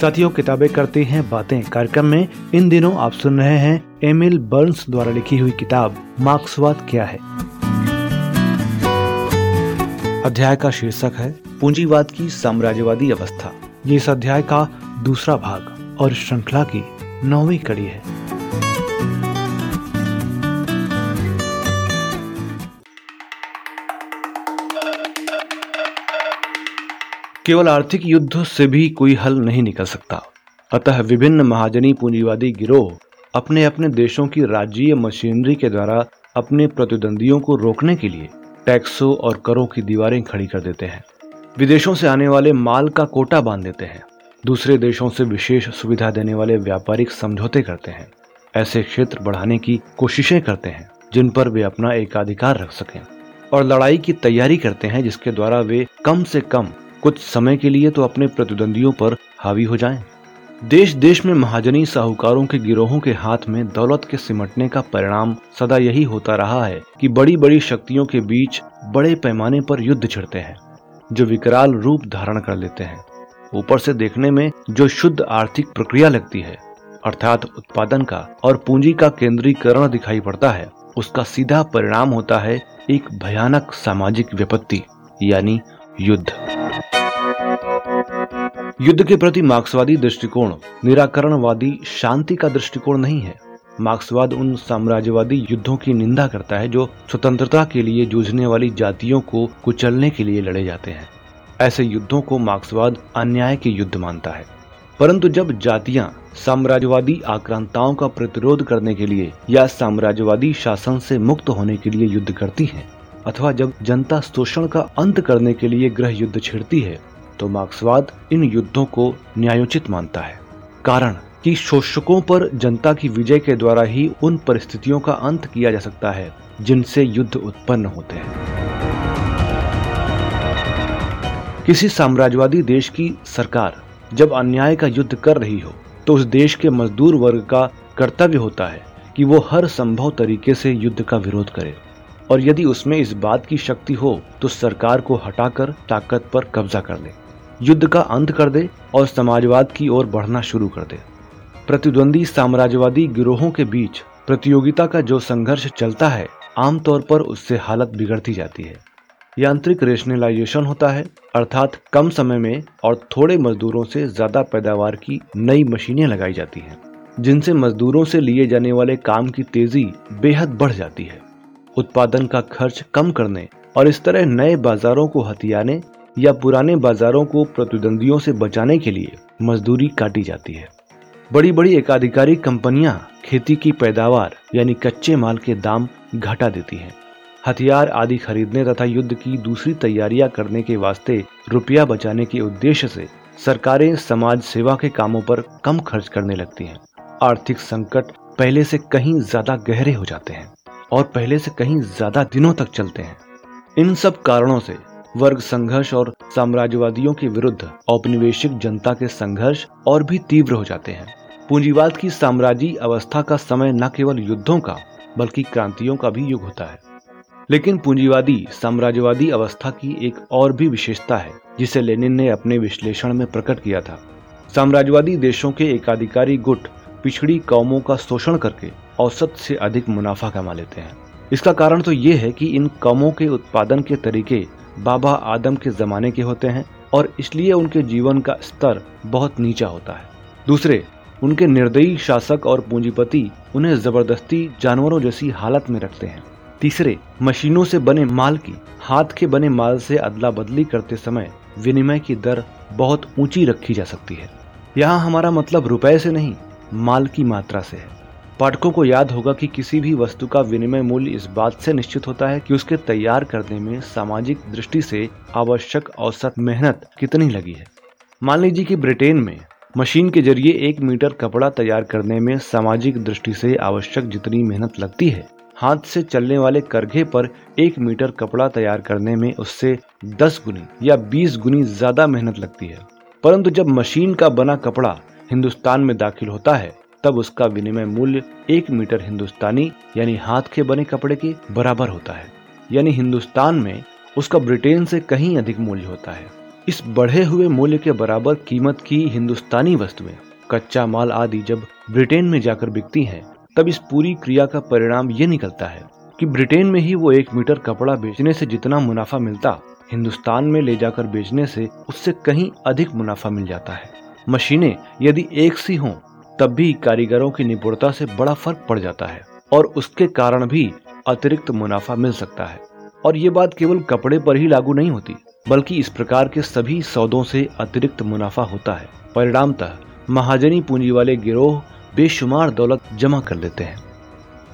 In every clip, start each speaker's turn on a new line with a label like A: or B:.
A: साथियों, किताबें करते हैं, बातें, कार्यक्रम में। इन दिनों आप सुन रहे हैं एमिल बर्न्स द्वारा लिखी हुई किताब, मार्क्सवाद क्या है? अध्याय का शीर्षक है, पूंजीवाद की साम्राज्यवादी अवस्था। ये इस अध्याय का दूसरा भाग और श्रृंखला की नौवीं कड़ी है। केवल आर्थिक युद्ध से भी कोई हल नहीं निकल सकता। अतः विभिन्न महाजनी पूंजीवादी गिरोह अपने अपने देशों की राज्यीय मशीनरी के द्वारा अपने प्रतिद्वंदियों को रोकने के लिए टैक्सों और करों की दीवारें खड़ी कर देते हैं। विदेशों से आने वाले माल का कोटा बाँध देते हैं। दूसरे देशों से विशेष सुविधा देने वाले व्यापारिक समझौते करते हैं। ऐसे क्षेत्र बढ़ाने की कोशिशें करते हैं, जिन पर वे अपना एकाधिकार रख सकें और लड़ाई की तैयारी करते हैं, जिसके द्वारा वे कम से कम कुछ समय के लिए तो अपने प्रतिद्वंदियों पर हावी हो जाएँ। देश देश में महाजनी साहूकारों के गिरोहों के हाथ में दौलत के सिमटने का परिणाम सदा यही होता रहा है कि बड़ी बड़ी शक्तियों के बीच बड़े पैमाने पर युद्ध छिड़ते हैं, जो विकराल रूप धारण कर लेते हैं ऊपर से देखने में जो शुद्ध आर्थिक प्रक्रिया लगती है, अर्थात उत्पादन का और पूंजी का केंद्रीकरण दिखाई पड़ता है, उसका सीधा परिणाम होता है एक भयानक सामाजिक विपत्ति, यानी युद्ध युद्ध के प्रति मार्क्सवादी दृष्टिकोण निराकरणवादी शांति का दृष्टिकोण नहीं है। मार्क्सवाद उन साम्राज्यवादी युद्धों की निंदा करता है जो स्वतंत्रता के लिए जूझने वाली जातियों को कुचलने के लिए लड़े जाते हैं। ऐसे युद्धों को मार्क्सवाद अन्याय के युद्ध मानता है। परंतु जब जातियाँ साम्राज्यवादी आक्रांताओं का प्रतिरोध करने के लिए या साम्राज्यवादी शासन से मुक्त होने के लिए युद्ध करती हैं, अथवा जब जनता शोषण का अंत करने के लिए गृह युद्ध छिड़ती है तो मार्क्सवाद इन युद्धों को न्यायोचित मानता है। कारण कि शोषकों पर जनता की विजय के द्वारा ही उन परिस्थितियों का अंत किया जा सकता है, जिनसे युद्ध उत्पन्न होते हैं। किसी साम्राज्यवादी देश की सरकार जब अन्याय का युद्ध कर रही हो तो उस देश के मजदूर वर्ग का कर्तव्य होता है कि वो हर संभव तरीके से युद्ध का विरोध करे। और यदि उसमें इस बात की शक्ति हो तो सरकार को हटाकर ताकत पर कब्जा कर ले। युद्ध का अंत कर दे और समाजवाद की ओर बढ़ना शुरू कर दे। प्रतिद्वंदी साम्राज्यवादी गिरोहों के बीच प्रतियोगिता का जो संघर्ष चलता है, आमतौर पर उससे हालत बिगड़ती जाती है। यांत्रिक रेशनलाइजेशन होता है, अर्थात कम समय में और थोड़े मजदूरों से ज़्यादा पैदावार की नई मशीनें लगाई जाती हैं, जिनसे मजदूरों से लिए जाने वाले काम की तेज़ी बेहद बढ़ जाती है। उत्पादन का खर्च कम करने और इस तरह नए बाजारों को हथियाने या पुराने बाजारों को प्रतिद्वंदियों से बचाने के लिए मजदूरी काटी जाती है। बड़ी बड़ी एकाधिकारी कंपनियाँ खेती की पैदावार यानी कच्चे माल के दाम घटा देती हैं। हथियार आदि खरीदने तथा युद्ध की दूसरी तैयारियाँ करने के वास्ते रुपया बचाने के उद्देश्य से सरकारें समाज सेवा के कामों पर कम खर्च करने लगती हैं। आर्थिक संकट पहले से कहीं ज़्यादा गहरे हो जाते हैं और पहले से कहीं ज़्यादा दिनों तक चलते हैं। इन सब कारणों से वर्ग संघर्ष और साम्राज्यवादियों के विरुद्ध औपनिवेशिक जनता के संघर्ष और भी तीव्र हो जाते हैं। पूंजीवाद की साम्राज्य अवस्था का समय न केवल युद्धों का, बल्कि क्रांतियों का भी युग होता है। लेकिन पूंजीवादी, साम्राज्यवादी अवस्था की एक और भी विशेषता है, जिसे लेनिन ने अपने विश्लेषण में प्रकट किया था। साम्राज्यवादी देशों के एकाधिकारी गुट पिछड़ी कौमों का शोषण करके औसत से अधिक मुनाफा कमा लेते हैं। इसका कारण तो ये है कि इन कौमों के उत्पादन के तरीके बाबा आदम के जमाने के होते हैं और इसलिए उनके जीवन का स्तर बहुत नीचा होता है। दूसरे, उनके निर्दयी शासक और पूंजीपति उन्हें ज़बरदस्ती जानवरों जैसी हालत में रखते हैं। तीसरे, मशीनों से बने माल की, हाथ के बने माल से अदला बदली करते समय विनिमय की दर बहुत ऊँची रखी जा सकती है। यहाँ हमारा मतलब रुपए से नहीं, माल की मात्रा से है। पाठकों को याद होगा कि किसी भी वस्तु का विनिमय मूल्य इस बात से निश्चित होता है कि उसके तैयार करने में सामाजिक दृष्टि से आवश्यक औसत मेहनत कितनी लगी है। मान लीजिए कि ब्रिटेन में मशीन के ज़रिए एक मीटर कपड़ा तैयार करने में सामाजिक दृष्टि से आवश्यक जितनी मेहनत लगती है, हाथ से चलने वाले करघे पर एक मीटर कपड़ा तैयार करने में उससे दस गुनी या बीस गुनी ज़्यादा मेहनत लगती है। परंतु जब मशीन का बना कपड़ा हिंदुस्तान में दाखिल होता है तब उसका विनिमय मूल्य एक मीटर हिंदुस्तानी, यानी हाथ के बने कपड़े के बराबर होता है। यानी हिंदुस्तान में उसका ब्रिटेन से कहीं अधिक मूल्य होता है। इस बढ़े हुए मूल्य के बराबर कीमत की हिंदुस्तानी वस्तुएँ, कच्चा माल आदि जब ब्रिटेन में जाकर बिकती हैं, तब इस पूरी क्रिया का परिणाम ये निकलता है कि ब्रिटेन में ही वो एक मीटर कपड़ा बेचने से जितना मुनाफा मिलता, हिंदुस्तान में ले जाकर बेचने से उससे कहीं अधिक मुनाफा मिल जाता है। मशीनें यदि एक सी हों तब भी कारीगरों की निपुणता से बड़ा फ़र्क पड़ जाता है और उसके कारण भी अतिरिक्त मुनाफा मिल सकता है। और ये बात केवल कपड़े पर ही लागू नहीं होती, बल्कि इस प्रकार के सभी सौदों से अतिरिक्त मुनाफा होता है। परिणामतः महाजनी पूंजी वाले गिरोह बेशुमार दौलत जमा कर लेते हैं।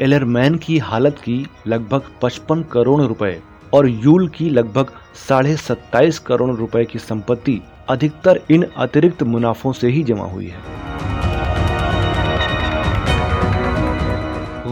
A: एलरमैन की हालत की लगभग 55 करोड़ रुपए और यूल की लगभग साढ़े सत्ताईस करोड़ रुपए की संपत्ति अधिकतर इन अतिरिक्त मुनाफों से ही जमा हुई है।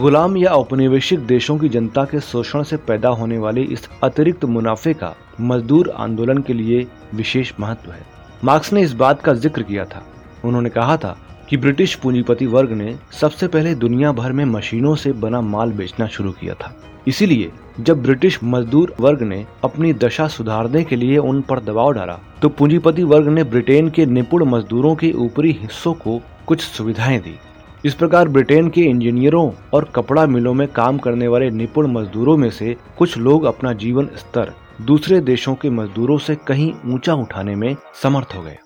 A: गुलाम या औपनिवेशिक देशों की जनता के शोषण से पैदा होने वाले इस अतिरिक्त मुनाफे का मजदूर आंदोलन के लिए विशेष महत्व है। मार्क्स ने इस बात का ज़िक्र किया था। उन्होंने कहा था कि ब्रिटिश पूंजीपति वर्ग ने सबसे पहले दुनिया भर में मशीनों से बना माल बेचना शुरू किया था। इसीलिए जब ब्रिटिश मजदूर वर्ग ने अपनी दशा सुधारने के लिए उन पर दबाव डाला तो पूंजीपति वर्ग ने ब्रिटेन के निपुण मजदूरों के ऊपरी हिस्सों को कुछ सुविधाएँ दी। इस प्रकार ब्रिटेन के इंजीनियरों और कपड़ा मिलों में काम करने वाले निपुण मजदूरों में से कुछ लोग अपना जीवन स्तर दूसरे देशों के मजदूरों से कहीं ऊँचा उठाने में समर्थ हो गए।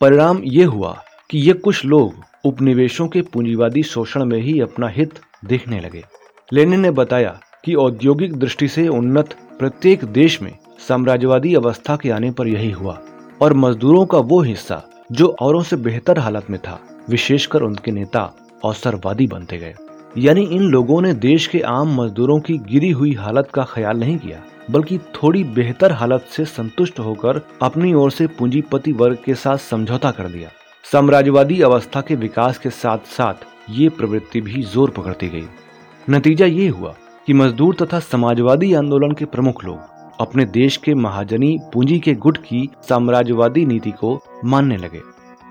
A: परिणाम ये हुआ कि ये कुछ लोग उपनिवेशों के पूंजीवादी शोषण में ही अपना हित देखने लगे। लेनिन ने बताया कि औद्योगिक दृष्टि से उन्नत प्रत्येक देश में साम्राज्यवादी अवस्था के आने पर यही हुआ और मजदूरों का वो हिस्सा जो औरों से बेहतर हालत में था, विशेषकर उनके नेता अवसरवादी बनते गए। यानी इन लोगों ने देश के आम मजदूरों की गिरी हुई हालत का ख्याल नहीं किया, बल्कि थोड़ी बेहतर हालत से संतुष्ट होकर अपनी ओर से पूंजीपति वर्ग के साथ समझौता कर दिया साम्राज्यवादी अवस्था के विकास के साथ साथ ये प्रवृत्ति भी ज़ोर पकड़ती गई। नतीजा ये हुआ कि मजदूर तथा समाजवादी आंदोलन के प्रमुख लोग अपने देश के महाजनी पूंजी के गुट की साम्राज्यवादी नीति को मानने लगे।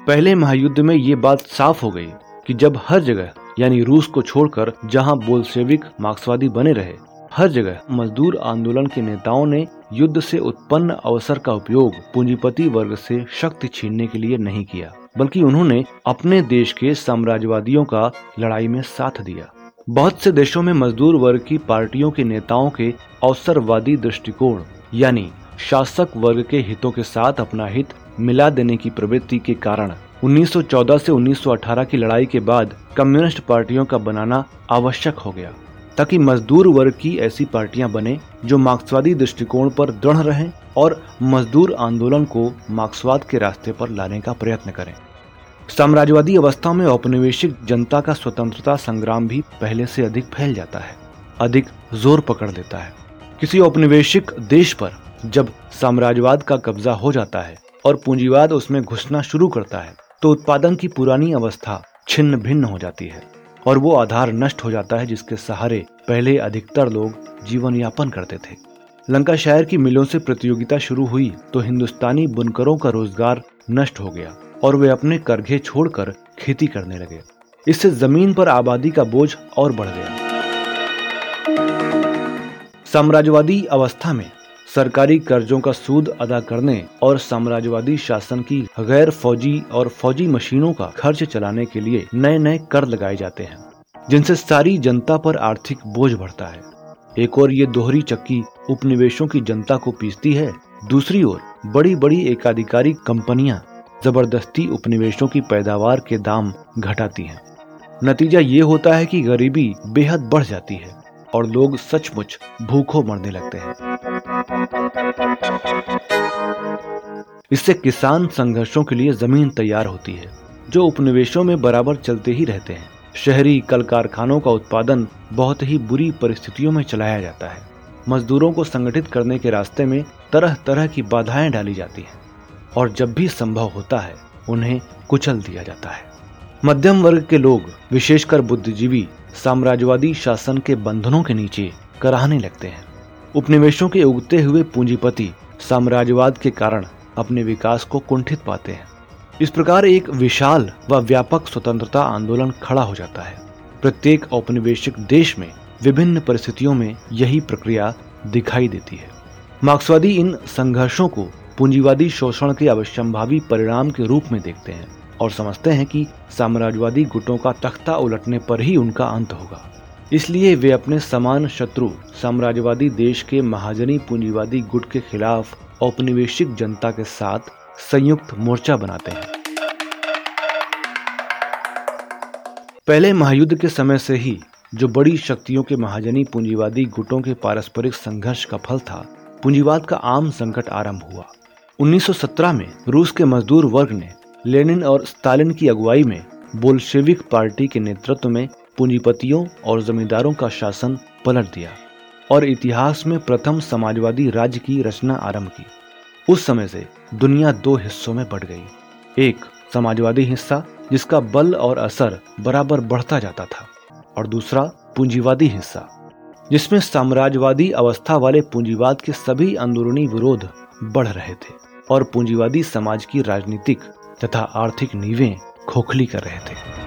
A: पहले महायुद्ध में ये बात साफ़ हो गई कि जब हर जगह, यानी रूस को छोड़कर जहाँ बोल्शेविक मार्क्सवादी बने रहे, हर जगह मजदूर आंदोलन के नेताओं ने युद्ध से उत्पन्न अवसर का उपयोग पूंजीपति वर्ग से शक्ति छीनने के लिए नहीं किया, बल्कि उन्होंने अपने देश के साम्राज्यवादियों का लड़ाई में साथ दिया। बहुत से देशों में मजदूर वर्ग की पार्टियों के नेताओं के अवसरवादी दृष्टिकोण, यानी शासक वर्ग के हितों के साथ अपना हित मिला देने की प्रवृत्ति के कारण 1914 से 1918 की लड़ाई के बाद कम्युनिस्ट पार्टियों का बनाना आवश्यक हो गया, ताकि मजदूर वर्ग की ऐसी पार्टियाँ बने जो मार्क्सवादी दृष्टिकोण पर दृढ़ रहें और मजदूर आंदोलन को मार्क्सवाद के रास्ते पर लाने का प्रयत्न करें। साम्राज्यवादी अवस्था में औपनिवेशिक जनता का स्वतंत्रता संग्राम भी पहले से अधिक फैल जाता है, अधिक ज़ोर पकड़ लेता है। किसी औपनिवेशिक देश पर जब साम्राज्यवाद का कब्जा हो जाता है और पूंजीवाद उसमें घुसना शुरू करता है तो उत्पादन की पुरानी अवस्था छिन्न भिन्न हो जाती है और वो आधार नष्ट हो जाता है जिसके सहारे पहले अधिकतर लोग जीवन यापन करते थे। लंका शहर की मिलों से प्रतियोगिता शुरू हुई तो हिंदुस्तानी बुनकरों का रोज़गार नष्ट हो गया और वे अपने करघे छोड़कर खेती करने लगे। इससे ज़मीन पर आबादी का बोझ और बढ़ गया। साम्राज्यवादी अवस्था में सरकारी कर्जों का सूद अदा करने और साम्राज्यवादी शासन की गैर फौजी और फौजी मशीनों का खर्च चलाने के लिए नए नए कर लगाए जाते हैं, जिनसे सारी जनता पर आर्थिक बोझ बढ़ता है एक और ये दोहरी चक्की उपनिवेशों की जनता को पीसती है, दूसरी ओर बड़ी बड़ी एकाधिकारी कंपनियाँ ज़बरदस्ती उपनिवेशों की पैदावार के दाम घटाती हैं। नतीजा ये होता है कि गरीबी बेहद बढ़ जाती है और लोग सचमुच भूखों मरने लगते हैं इससे किसान संघर्षों के लिए ज़मीन तैयार होती है, जो उपनिवेशों में बराबर चलते ही रहते हैं। शहरी कल कारखानों का उत्पादन बहुत ही बुरी परिस्थितियों में चलाया जाता है। मजदूरों को संगठित करने के रास्ते में तरह तरह की बाधाएँ डाली जाती हैं, और जब भी संभव होता है, उन्हें कुचल दिया जाता है। मध्यम वर्ग के लोग, विशेषकर बुद्धिजीवी, साम्राज्यवादी शासन के बंधनों के नीचे कराहने लगते हैं। उपनिवेशों के उगते हुए पूंजीपति साम्राज्यवाद के कारण अपने विकास को कुंठित पाते हैं। इस प्रकार एक विशाल व व्यापक स्वतंत्रता आंदोलन खड़ा हो जाता है। प्रत्येक औपनिवेशिक देश में विभिन्न परिस्थितियों में यही प्रक्रिया दिखाई देती है। मार्क्सवादी इन संघर्षों को पूंजीवादी शोषण के अवश्यंभावी परिणाम के रूप में देखते हैं और समझते हैं कि साम्राज्यवादी गुटों का तख्ता उलटने पर ही उनका अंत होगा। इसलिए वे अपने समान शत्रु, साम्राज्यवादी देश के महाजनी पूंजीवादी गुट के खिलाफ औपनिवेशिक जनता के साथ संयुक्त मोर्चा बनाते हैं। पहले महायुद्ध के समय से ही, जो बड़ी शक्तियों के महाजनी पूंजीवादी गुटों के पारस्परिक संघर्ष का फल था, पूंजीवाद का आम संकट आरंभ हुआ। 1917 में रूस के मजदूर वर्ग ने लेनिन और स्टालिन की अगुवाई में बोल्शेविक पार्टी के नेतृत्व में पूंजीपतियों और जमींदारों का शासन पलट दिया और इतिहास में प्रथम समाजवादी राज्य की रचना आरंभ की। उस समय से दुनिया दो हिस्सों में बढ़ गई। एक समाजवादी हिस्सा, जिसका बल और असर बराबर बढ़ता जाता था, और दूसरा पूंजीवादी हिस्सा, जिसमें साम्राज्यवादी अवस्था वाले पूंजीवाद के सभी अंदरूनी विरोध बढ़ रहे थे और पूंजीवादी समाज की राजनीतिक तथा आर्थिक नींवें खोखली कर रहे थे।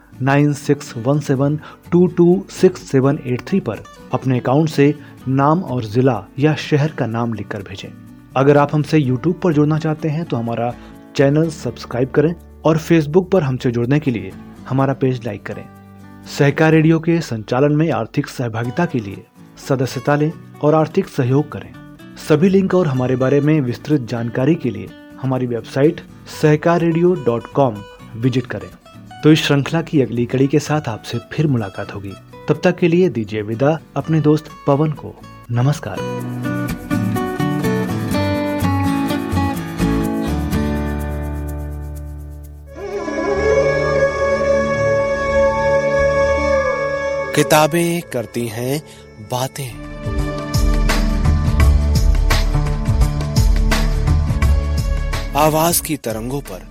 A: nine six one seven two two six seven eight three पर अपने अकाउंट से नाम और जिला या शहर का नाम लिखकर भेजें। अगर आप हमसे यूट्यूब पर जुड़ना चाहते हैं तो हमारा चैनल सब्सक्राइब करें और फेसबुक पर हमसे जुड़ने के लिए हमारा पेज लाइक करें। सहकार रेडियो के संचालन में आर्थिक सहभागिता के लिए सदस्यता लें और आर्थिक सहयोग करें। सभी लिंक और हमारे बारे में विस्तृत जानकारी के लिए हमारी वेबसाइट सहकार विज़िट करें। तो इस श्रृंखला की अगली कड़ी के साथ आपसे फिर मुलाकात होगी। तब तक के लिए दीजिए विदा, अपने दोस्त पवन को। नमस्कार।
B: किताबें करती हैं, बातें। आवाज़ की तरंगों पर